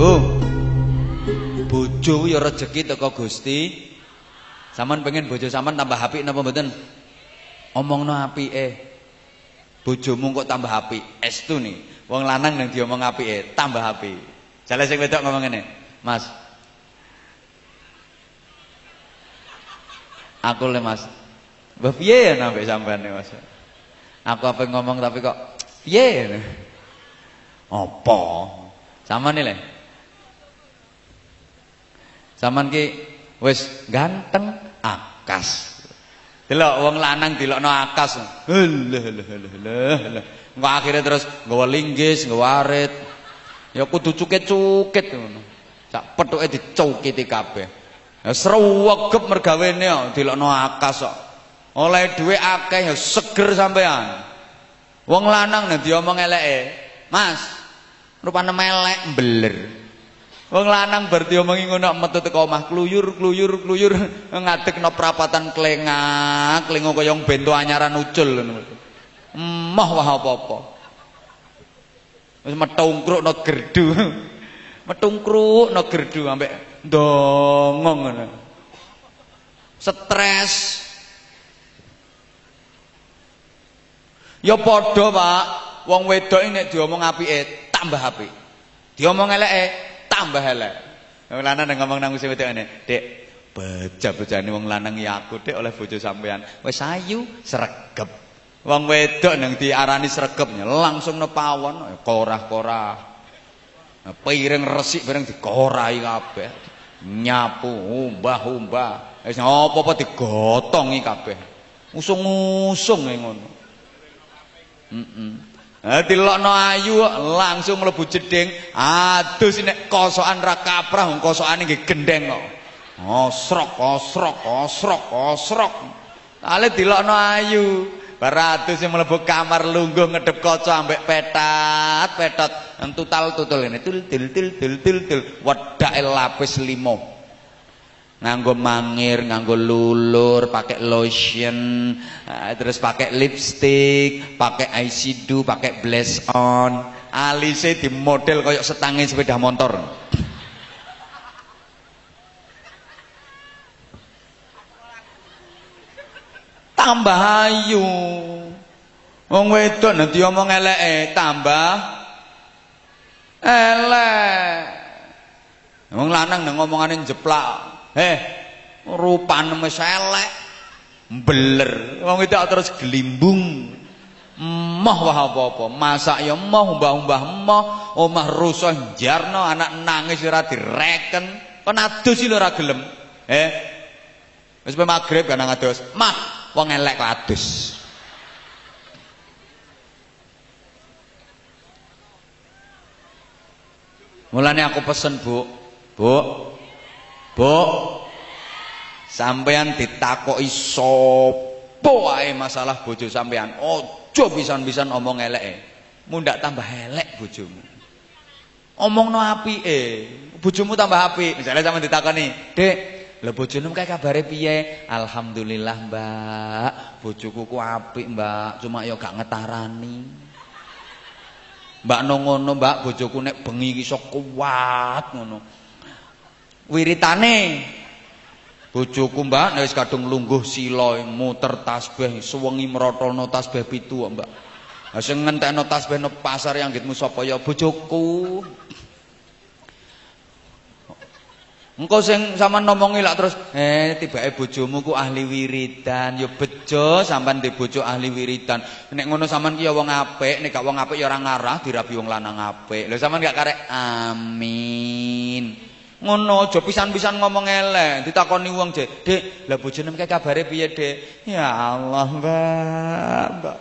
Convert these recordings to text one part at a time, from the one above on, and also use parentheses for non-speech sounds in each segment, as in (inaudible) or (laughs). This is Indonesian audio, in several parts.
Bu. Bojo ya rezeki teko Gusti. Saman pengen bojo saman tambah apik napa mboten? Omongno apike. Bojomu kok tambah apik. Estu nih. Wong lanang nang diomong apike, tambah apik. Jale sing wedok ngomong ngene. Mas. Aku le Mas. Mbah piye ya nambah sampean Mas? Aku apa ngomong tapi kok piye? Apa? Sama nih le. Saman ki wis ganteng akas. Delok wong lanang delokno akas. Leh leh leh. Engko akhire terus nggawa linggis, nggawa arit. Ya kudu cukit-cukit ngono. Sak pethuke dicukiti kabeh. Ya srewegep mergawene kok delokno akas kok. Oleh dhuwit akeh ya seger sampean. Wong lanang nek diomong eleke, Mas, rupane melek mbeler. Wong lanang bar diomongi ngono metu teko omah kluyur kluyur kluyur (laughs) ngadekno prapatan klengak, klengo kaya bento anyaran ucul ngono. Emoh wah apa-apa. Wis metungkrukno gerdu. (laughs) Metungkrukno gerdu ambek ndongong ngono. Stres. Ya padha, Pak. Wong wedok nek diomong apike tambah apik. Diomong eleke tambah elek. Wong lanang ngomong nang sing wedok ngene, "Dik, bejab-bejane wong lanang ya aku, Dik, oleh bojo sampean. Wis ayu, sregep." Wong wedok nang diarani sregepnya langsung nepawon, korah-korah. Piring resik bareng dikorahi kabeh. Nyapu, umbah-umbah. Wis apa-apa digotongi kabeh. Usung-usung ngono. Heeh. Dilokno ayu langsung mlebu jeding, adus nek kosokan ra kaprah wong kosokane nggih gendeng kok. Osrok, osrok, osrok, osrok. Ale dilokno ayu. Baratus sing mlebu kamar lungguh ngedep kaca ambek petat, petot entutal tutul ini tul tul tul tul tul tul wedake lapis limo. Nganggo mangir, nganggo lulur, pakai lotion, uh, terus pakai lipstick, pakai eyeshadow, pakai blush on. Alise di model koyok setangin sepeda motor. Tambah ayu. Wong wedok nek diomong eleke tambah elek. Wong lanang nang ngomongane jeplak. Eh, rupane wis elek. Mbeler. Wong itu terus gelimbung. Emoh wah apa-apa. Masak ya emoh, umbah-umbah emoh, omah rusuh jarno, anak nangis ora direken. Kon adus lho ora gelem. Eh. Wis magrib kan ngadus. Mah, wong elek adus. Mulane aku pesen, Bu. Bu. Bu. Sampean ditakoki sapa wae masalah bojo sampean, aja pisan-pisan omong eleke. Mundak tambah elek bojomu. Omongno apike, bojomu tambah apik. Misalnya sampean ditakoni, "Dek, lha bojomu kae kabare piye?" "Alhamdulillah, Mbak. Bojoku ku apik, Mbak. Cuma ya gak ngetarani." Mbak ngono, Mbak, bojoku nek bengi iso kuat ngono. Wiritane bojoku Mbak nek wis kadung lungguh sila muter tasbih suwengi mrotolno tasbih pitu Mbak. Lah sing ngentekno tasbih nang pasar yang gitmu sapa ya bojoku. Engko sing ngomongi lak terus, eh tibake bojomu ku ahli wiridan, ya bejo sampean di bojo ahli wiridan. Nek ngono sampean ki ya wong apik, nek gak wong apik ya ora ngarah dirabi wong lanang apik. Lho sampean gak karek amin. Ngono aja pisan-pisan ngomong elek, ditakoni wong je, "Dik, lha bojone kae kabare piye, Dik?" Ya Allah, Mbak, Mbak.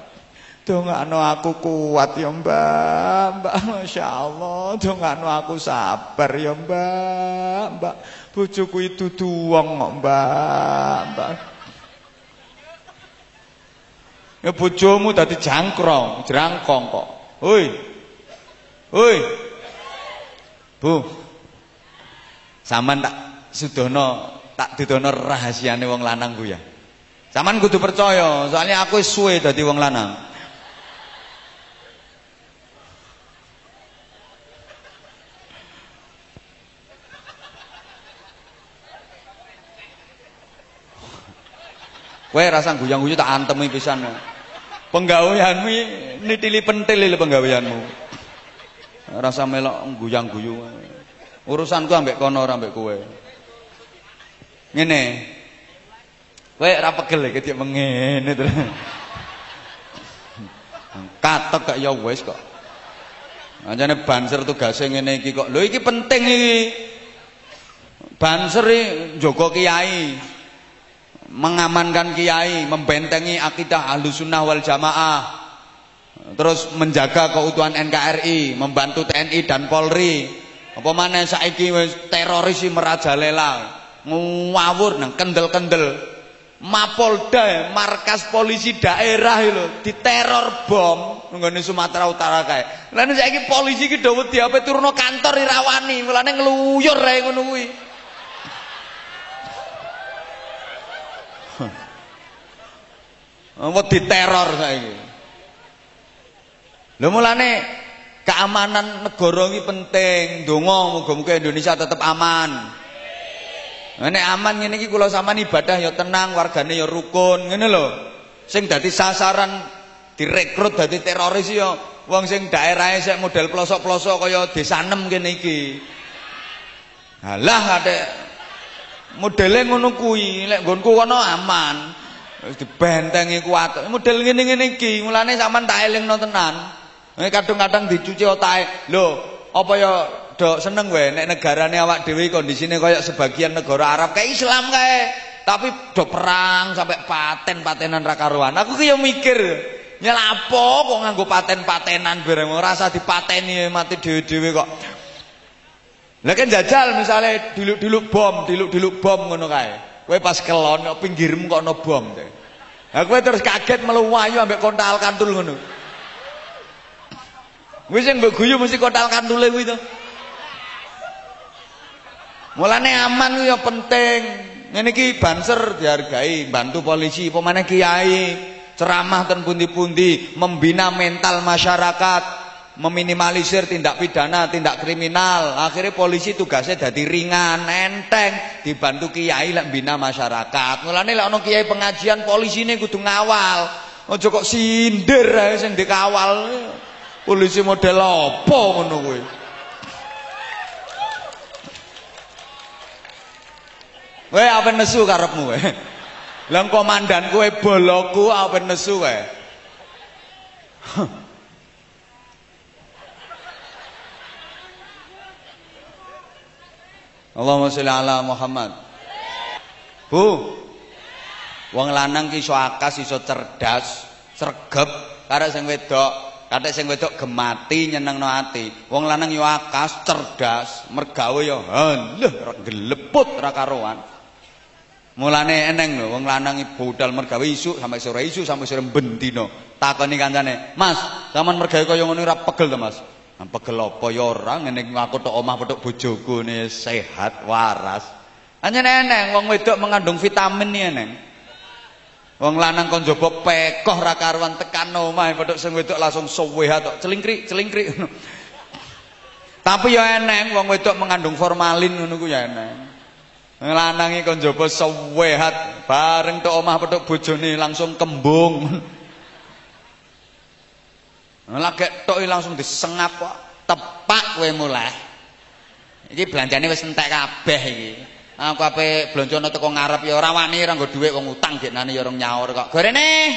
Dongakno aku kuat ya mbak. Mbak Masya Allah. Dongakno aku sabar ya mbak. Mbak Bojoku itu tuang kok mbak. Mbak. Ya bojomu tadi jangkrong Jerangkong kok. Hoi Hoi Bu Saman tak sudono tak didono rahasiane wong lanang ku ya. Saman kudu percaya, soalnya aku suwe dadi wong lanang. Kowe rasa guyang-guyu tak antemi pisan. Penggaweanmu nitili pentil lho penggaweanmu. Rasa melok guyang-guyu. Urusanku ambek kono ora ambek kowe. Ngene. Kowe ora pegel iki dik mengene terus. Katek gak ya wis kok. Anjane banser tugase ngene iki kok. Lho iki penting iki. Banser kiai. Mengamankan kiai, membentengi akidah Ahlussunnah wal Jamaah. Terus menjaga keutuhan NKRI, membantu TNI dan Polri. Apa mana saiki wis teroris merajalela. Ngawur nang kendel-kendel. Mapolda markas polisi daerah lho diteror bom nggone Sumatera Utara kae. Lah saiki polisi iki do wedi ape turun kantor irawani, mulane ngluyur ae ngono kuwi. Wedi teror saiki. Lho mulane keamanan negara iki penting. Donga muga-muga Indonesia tetap aman. Nek aman ngene iki kula sampean ibadah ya tenang, wargane ya rukun, ngene lho. Sing dadi sasaran direkrut dadi teroris ya wong sing daerahe sik model pelosok-pelosok kaya desa 6 kene iki. Halah adek modele ngono kuwi, lek nggonku kono aman. Dibentengi kuat. Model ngene-ngene iki, mulane sampean tak elingno tenan. Kadang-kadang dicuci otake. Lho, apa ya dok seneng gue nek negarane awak dhewe kondisine kaya sebagian negara Arab kayak Islam kae tapi do perang sampai paten-patenan ra karuan aku ki mikir nyelapo kok nganggo paten-patenan bareng rasa dipateni mati dhewe-dhewe kok Lah kan jajal misalnya diluk-diluk bom, diluk-diluk bom ngono kae. Kowe pas kelon kok pinggirmu kok ono bom. Lah kowe terus kaget meluwayu ambek kontal kantul ngono. Wis sing mbok guyu mesti kontal kantule kuwi to. Mulane aman ku ya penting. Ngene iki banser dihargai, bantu polisi, pemane kiai, ceramah ten pundi-pundi, membina mental masyarakat, meminimalisir tindak pidana, tindak kriminal. Akhirnya polisi tugasnya jadi ringan, enteng, dibantu kiai lek bina masyarakat. Mulane lek ana kiai pengajian polisine kudu ngawal. Aja kok sindir ae sing dikawal. Polisi model apa ngono kuwi? Kowe apa nesu karepmu kowe? Lah komandan kowe boloku apa nesu kowe? Allahumma sholli ala Muhammad. Bu. Wong lanang ki iso akas, iso cerdas, sregep karo sing wedok. Kathek sing wedok gemati nyenengno ati. Wong lanang yo akas, cerdas, mergawe yo lho geleput ra karuan. Mulane eneng lho wong lanang budal mergawe isuk sampai sore isuk sampai sore bendino. Takoni kancane, "Mas, sampean mergawe kaya ngono ora pegel to, Mas?" Pegel apa ya ora ngene aku tok omah petuk bojoku ne sehat waras. Anjen eneng wong wedok mengandung vitamin ni eneng. Wong lanang kon njaba pekoh ra karuan tekan omah petuk sing wedok langsung sehat tok celingkrik celingkrik. (laughs) Tapi ya eneng wong wedok mengandung formalin ngono ku ya eneng. Lanange kon njaba sehat, bareng tok omah petuk bojone langsung kembung. (laughs) Lagi tok langsung disengap kok, tepak kowe mulai. Iki belanjane wis entek kabeh iki. Aku ape blonjono teko ngarep ya ora wani ora nggo dhuwit wong utang geknane ya orang nyaur kok. Gorene.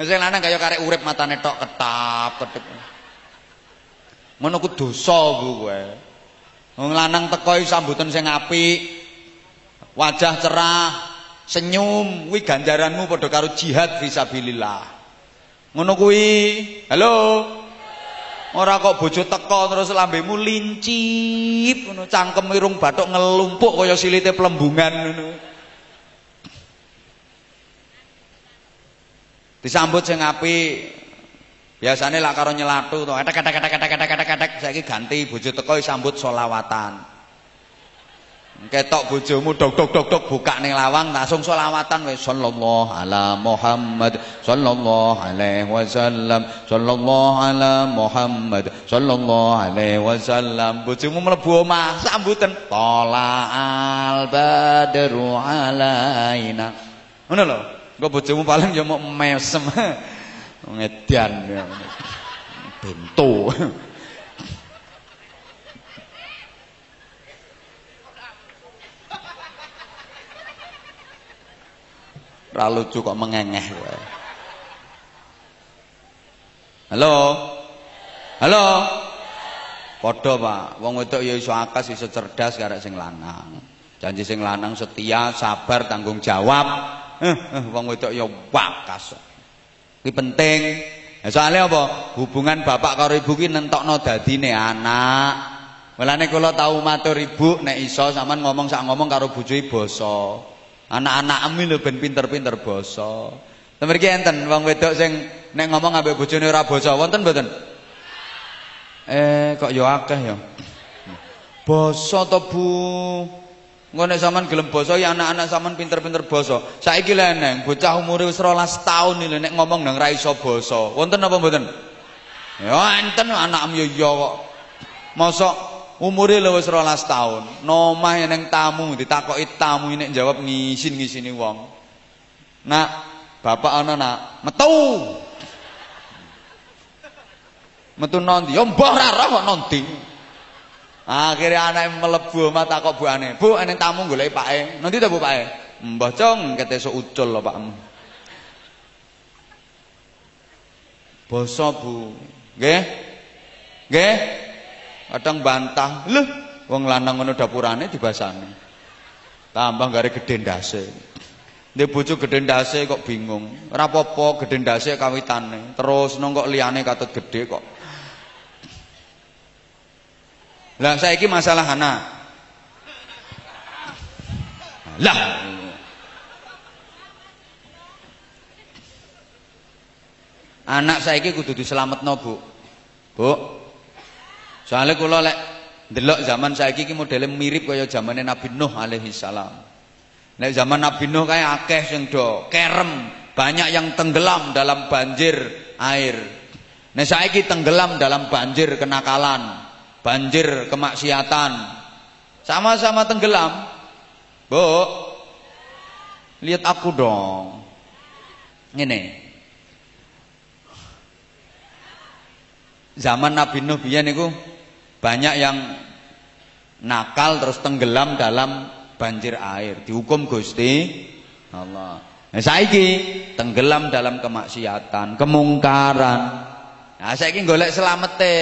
Sing lanang kaya karek urip matane tok ketap ketep. Ngono ku dosa Bu kowe. Wong lanang teko sambutan sing apik, wajah cerah, senyum, kuwi ganjaranmu padha karo jihad fisabilillah. Ngono kuwi. Halo. Ora kok bojo teko terus lambemu lincip ngono, cangkem irung bathuk ngelumpuk kaya silite plembungan ngono. Disambut sing apik. Biasane lak karo nyelatu to, etek etek etek etek etek etek saiki ganti bojo teko sambut selawatan. Ketok bojomu dok dok dok dok buka ning lawang langsung selawatan wis sallallahu ala Muhammad sallallahu alaihi wasallam sallallahu ala Muhammad sallallahu alaihi wasallam bojomu mlebu omah sambutan tola al badru alaina ngono lho Engko bojomu paling ya mau mesem. (laughs) Ngedian ya. Bento. Ra lucu kok mengengeh. Halo. Halo. Padha, Pak. Wong wedok ya iso akas, iso cerdas karek sing lanang. Janji sing lanang setia, sabar, tanggung jawab. Eh, eh wong wedok ya wakas. Iki penting. Ya, soalnya apa? Hubungan bapak karo ibu ki nentokno dadine anak. Mulane kula tau matur ibu nek iso sampean ngomong sak ngomong karo bojoe basa. Anak-anak lho ben pinter-pinter basa. Temen iki enten wong wedok sing nek ngomong ambek bojone ora basa, wonten mboten? Eh kok ya akeh ya. Basa to Bu? Engko nek sampean gelem basa ya anak-anak sampean pinter-pinter basa. Saiki lho neng bocah umure wis 12 tahun iki nek ngomong nang ra iso basa. Wonten apa mboten? Ya enten anakmu ya ya kok. Mosok umure lho wis 12 tahun. Nomah ning tamu ditakoki tamu nek jawab ngisin-ngisini wong. Nak, bapak ana nak, metu. Metu nondi? Ya mbah ra roh kok nondi. Akhirnya anak melebu omah takok buane. Bu, ene tamu golek pake. Nanti ta Bu pake? Mbah cong kete sok ucul lho Pakmu. Basa Bu. Nggih? Nggih? Kadang bantah. Lho, wong lanang ngono dapurane dibasani. Tambah gare gedhe ndase. Ndek bojo gedhe ndase kok bingung. Ora apa-apa gedhe ndase kawitane. Terus nang kok liyane katut gedhe kok. Lah saiki masalah anak. Lah. Anak saiki kudu diselametno, Bu. Bu. Soale kula lek ndelok zaman saiki iki modele mirip kaya zamane Nabi Nuh alaihi salam. Nek zaman Nabi Nuh kae akeh sing do kerem, banyak yang tenggelam dalam banjir air. Nek saiki tenggelam dalam banjir kenakalan banjir kemaksiatan sama-sama tenggelam bu lihat aku dong ini zaman Nabi Nuh biyen niku banyak yang nakal terus tenggelam dalam banjir air dihukum Gusti Allah nah saiki tenggelam dalam kemaksiatan kemungkaran nah saiki golek selamete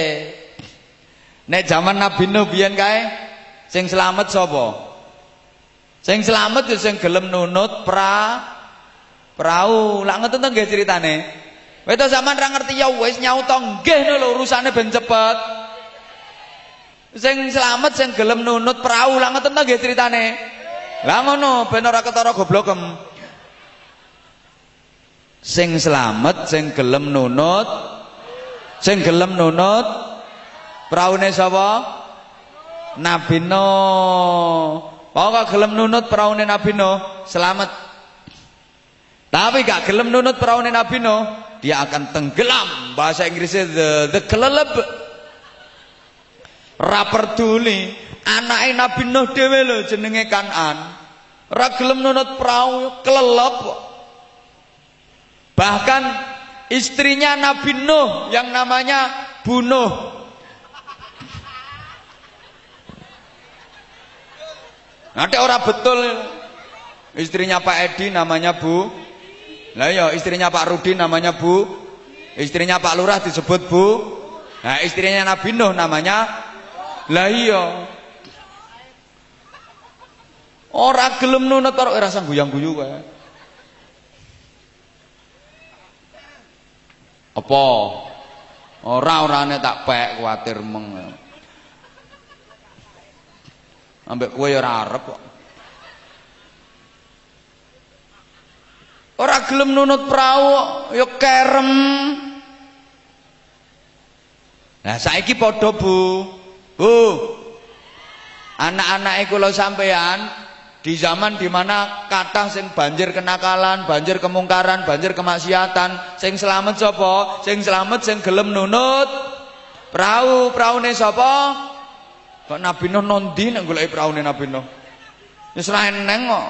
Nek zaman Nabi Nuh biyen kae sing selamat sapa? Sing selamat ya sing gelem nunut pra prau. Lah to nggih critane. Kowe to sampean ra ngerti ya wis nyauto nggih lho urusane ben. Sing selamat sing gelem nunut prau. Lah ngoten to nggih critane. Lah ngono ben ora ketara goblokem. Sing selamat sing gelem nunut sing gelem nunut Praune sapa? Nabi Nuh. Pokok gelem nunut praune Nabi Nuh, selamat. Tapi gak gelem nunut praune Nabi Nuh, dia akan tenggelam. Bahasa Inggrisnya the the keleleb. Ra peduli anake Nabi Nuh dhewe lho jenenge Kanan. Ra gelem nunut prau. Bahkan istrinya Nabi Nuh yang namanya Bunuh Nanti orang betul istrinya Pak Edi namanya Bu. Lah ya istrinya Pak Rudi namanya Bu. Istrinya Pak Lurah disebut Bu. Nah, istrinya Nabi Nuh namanya Lah iya. Ora gelem nunut karo ora sang guyang-guyu kae. Apa? Ora-orane tak pek kuwatir meng. Ambek kowe ya ora arep kok. Ora gelem nunut prau ya kerem. Nah saiki padha Bu. Bu. Anak-anake kula sampean di zaman di mana kata sing banjir kenakalan, banjir kemungkaran, banjir kemaksiatan, sing selamat sapa? Sing selamat sing gelem nunut prau, praune sapa? Kok Nabi Nuh nondi nek goleki praune Nabi Nuh? Wis eneng kok.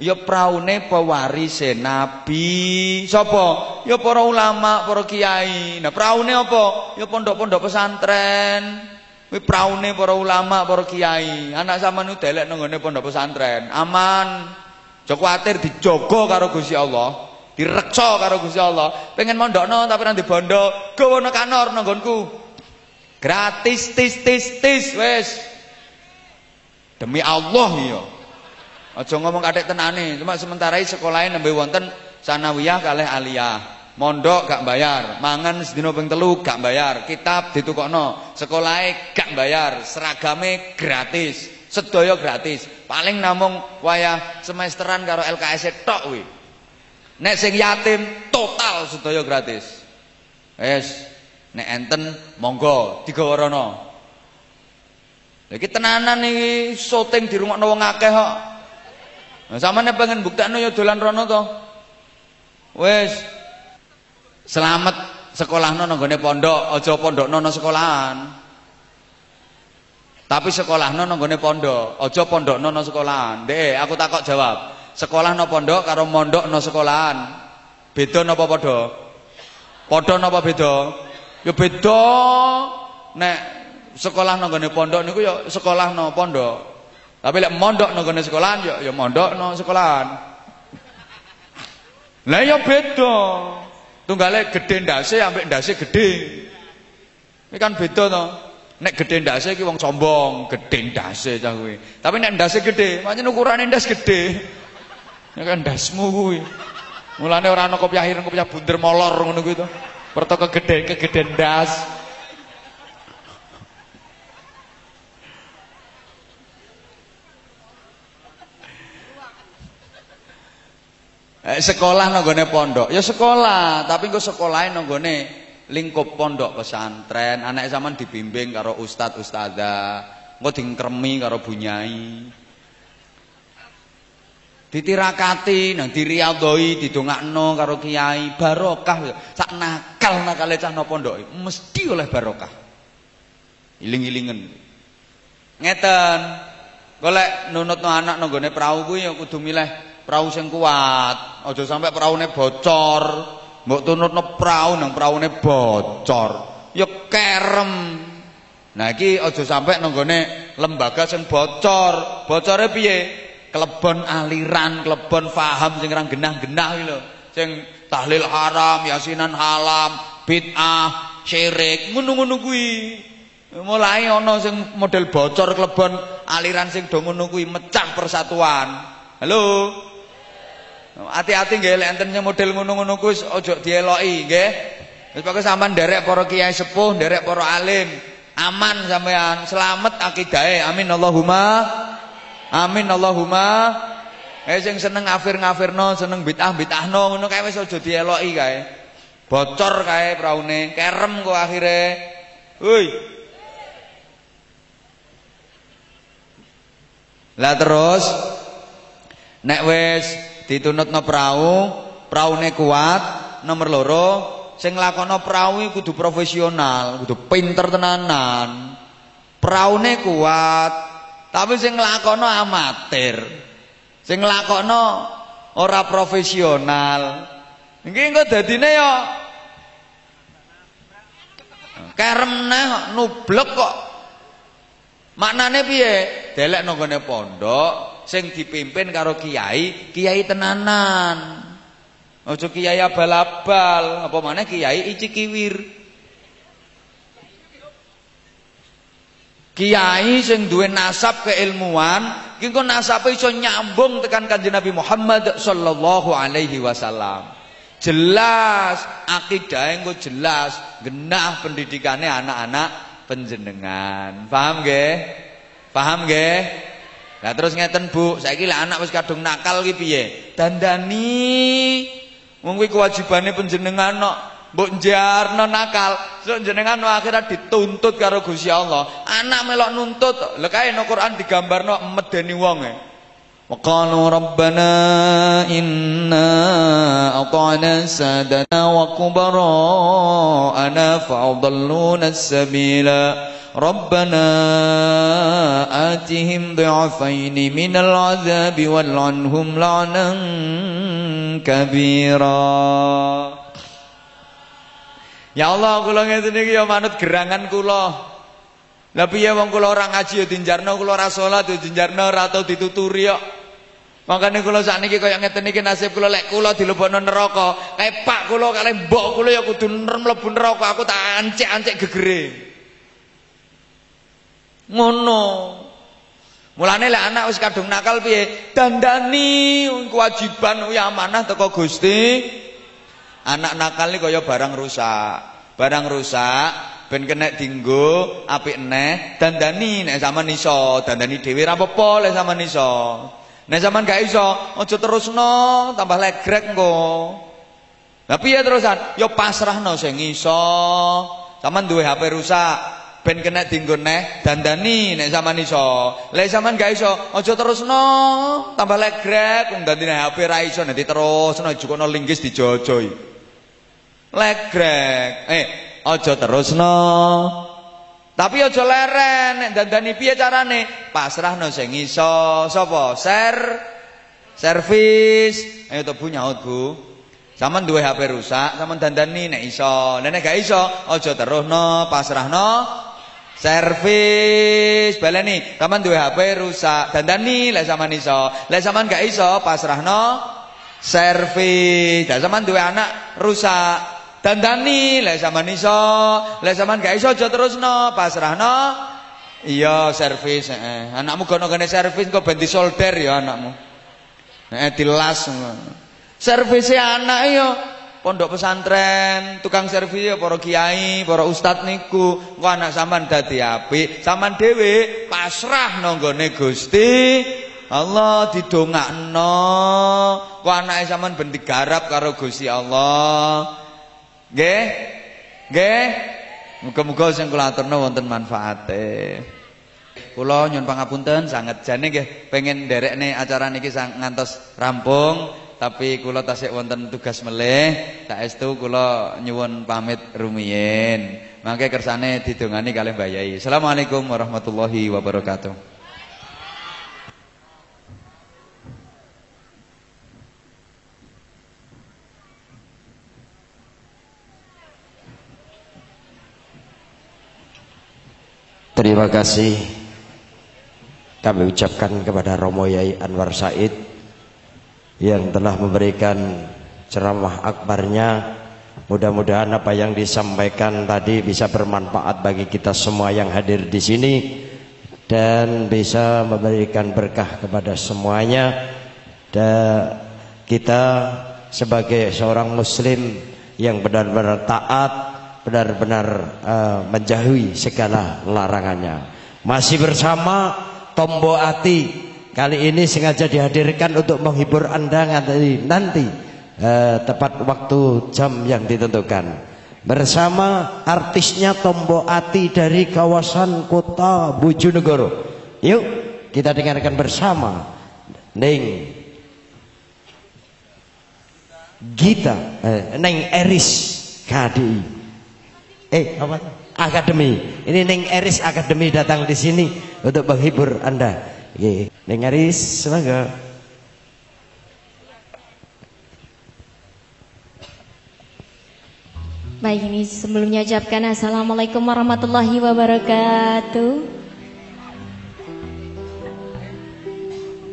Ya praune pewarise nabi. Sapa? Ya para ulama, para kiai. Nah praune apa? Ya pondok-pondok pesantren. Kuwi praune para ulama, para kiai. Anak sampean delek nang pondok pesantren. Aman. Aja kuwatir dijogo karo Gusti Allah. Direksa karo Gusti Allah. Pengen mondokno tapi nang bondo, gawa nang kanor nang Gratis tis tis tis wis. Demi Allah ya. Aja ngomong kathek tenane, cuma sementara sekolahe nembe wonten sanawiyah kalih aliyah. Mondok gak bayar, mangan sedina ping telu gak bayar, kitab ditukokno, sekolahe gak bayar, seragame gratis, sedaya gratis. Paling namung wayah semesteran karo LKS tok kuwi. Nek sing yatim total sedaya gratis. Wes, nek enten monggo digawa rono. Lha iki tenanan iki syuting dirungokno wong akeh kok. Nah, sampeyan pengen buktekno ya dolan rono to. Wis. Selamat sekolahno nang gone pondok, aja pondokno nang sekolahan. Tapi sekolahno nang gone pondok, aja pondokno nang sekolahan. Dek, aku takok jawab. Sekolah no pondok karo mondok no sekolahan. Beda napa padha? Padha napa beda? Ya beda. Nek sekolah nang gone pondok niku ya sekolah no pondok. Tapi lek mondok nang gone sekolahan ya ya mondok nang sekolahan. Lah ya beda. Tunggale gedhe ndase ambek ndase gedhe. Ini kan beda to. Nek gedhe ndase iki wong sombong, gedhe ndase cah kuwi. Tapi nek ndase gedhe, pancen ukurane ndas gedhe. Ya kan ndasmu kuwi. Mulane ora ana kopiah ireng, kopiah bunder molor ngono kuwi to. Pertoko gedhe kegedhe ndas. Eh, sekolah nanggone pondok. Ya sekolah, tapi engko sekolahe nanggone lingkup pondok pesantren. Anak zaman dibimbing karo ustad ustadzah. Engko dingkremi karo bunyai. Ditirakati nang diriadoi didongakno karo kiai barokah sak nakal nakale cah no pondok mesti oleh barokah iling-ilingen ngeten golek nunutno anak nanggone prau kuwi ya kudu milih perahu sing kuat. Aja sampai praune bocor. Mbok tunutno perahu nang praune bocor. Ya kerem. Nah iki aja sampai nanggone lembaga sing bocor. Bocore piye? Klebon aliran klebon faham sing ra genah-genah iki lho. Sing tahlil haram yasinan halam bid'ah syirik. Ngono-ngono kuwi. Mulai ana sing model bocor klebon aliran sing do ngono kuwi mecah persatuan. Halo Hati-hati nggih lek enten model ngono-ngono kuwi aja dieloki nggih. Wis pokoke sampean nderek para kiai sepuh, nderek para alim. Aman sampean, selamat akidahe. Amin Allahumma. Amin Allahumma. Eh sing seneng ngafir-ngafirno, seneng bid'ah-bid'ahno ngono kae wis aja dieloki kae. Bocor kae praune, kerem kok akhire. Hoi. Lah terus nek wis ditunutno perahu, praune kuat, nomor loro sing nglakokno perahu kudu profesional, kudu pinter tenanan. Praune kuat, tapi sing nglakokno amatir. Sing nglakokno ora profesional. Iki engko dadine ya kerem neh nublek kok. Maknane piye? Delek nang pondok, sing dipimpin karo kiai, kiai tenanan. Aja kiai abal-abal, apa mana kiai icikiwir. Kiai sing duwe nasab keilmuan, iki kok nasabe iso nyambung tekan Kanjeng Nabi Muhammad sallallahu alaihi wasallam. Jelas akidah engko jelas, genah pendidikane anak-anak penjenengan. Paham nggih? Paham nggih? Lah terus ngeten Bu, saiki lek anak wis kadung nakal ki piye? Dandani. Wong kuwi kewajibane panjenengan kok. Mbok njarno nakal, sok jenengan akhirat dituntut karo Gusti Allah. Anak melok nuntut, lha kae no Quran digambarno medeni wong e. وقالوا ربنا إنا أطعنا سادنا وكبراءنا فأضلونا السبيلا ربنا آتهم ضعفين من العذاب والعنهم لعنا كبيرا Ya Allah kula ngeten iki ya manut gerangan kula. Lah piye wong kula ora ngaji ya dinjarno kula ora salat ya dinjarno ora tau dituturi kok. Makane kula sakniki kaya ngeten iki nasib kula lek kula dilebokno neraka, kae pak kula kalih mbok kula ya kudu mlebu neraka, aku tak ancek-ancek gegere. Ngono. Mulane lek anak wis kadung nakal piye? Dandani kewajiban ya amanah teko Gusti. Anak nakal iki kaya barang rusak. Barang rusak ben kena dinggo apik neh dandani nek sampean iso dandani dhewe ra apa-apa lek sampean iso nek sampean gak iso aja terusno tambah legrek engko Lah piye terusan ya pasrahno sing iso sampean duwe HP rusak ben kena dinggo neh dandani nek sampean iso lek sampean gak iso aja terusno tambah legrek wong dandine HP ra iso nanti terusno jukono linggis dijojoi legrek eh aja terusno. Tapi aja leren nek dandani piye carane? Pasrahno sing iso. Sapa? Ser servis. Ayo to Bu nyaut Bu. Saman duwe HP rusak, saman dandani nek iso. Nek gak iso, aja terusno, pasrahno servis. Baleni, saman duwe HP rusak, dandani lek sampean iso. Lek sampean gak iso, pasrahno servis. Lah sampean duwe anak rusak, Dandani lek sampean iso, lek sampean gak iso aja terusno, pasrahno. Iya, servis heeh. Anakmu gono kene servis kok ben disolder ya anakmu. Heeh, dilas. Servise anak ya pondok pesantren, tukang servis para kiai, para ustad niku. Kok anak sampean dadi apik, sampean dhewe pasrah nonggone Gusti. Allah didongakno. Kok anake sampean ben digarap karo Gusti Allah. Nggih? Nggih? Muga-muga sing kula aturna wonten manfaate. Kula nyuwun pangapunten sanget jane nggih pengen nderekne acara niki ngantos rampung tapi kula tasik wonten tugas melih saestu kula nyuwun pamit rumiyin. Mangke kersane didongani kalih Mbah. Assalamualaikum warahmatullahi wabarakatuh. Terima kasih kami ucapkan kepada Romo Yai Anwar Said yang telah memberikan ceramah akbarnya. Mudah-mudahan apa yang disampaikan tadi bisa bermanfaat bagi kita semua yang hadir di sini dan bisa memberikan berkah kepada semuanya. Dan kita sebagai seorang muslim yang benar-benar taat benar-benar uh, menjauhi segala larangannya. Masih bersama Tombo Ati. Kali ini sengaja dihadirkan untuk menghibur Anda nanti, nanti uh, tepat waktu jam yang ditentukan. Bersama artisnya Tombo Ati dari kawasan kota Bojonegoro. Yuk kita dengarkan bersama. Neng Gita, eh, Neng Eris KDI eh apa akademi ini Neng Eris Akademi datang di sini untuk menghibur anda Oke. Neng Eris semoga Baik ini sebelumnya ucapkan Assalamualaikum warahmatullahi wabarakatuh.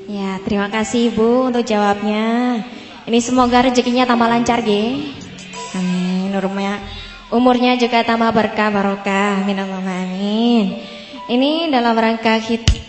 Ya terima kasih Ibu untuk jawabnya. Ini semoga rezekinya tambah lancar ge. Amin. Nurumnya Umurnya juga tambah berkah barokah. Amin amin. Ini dalam rangka hit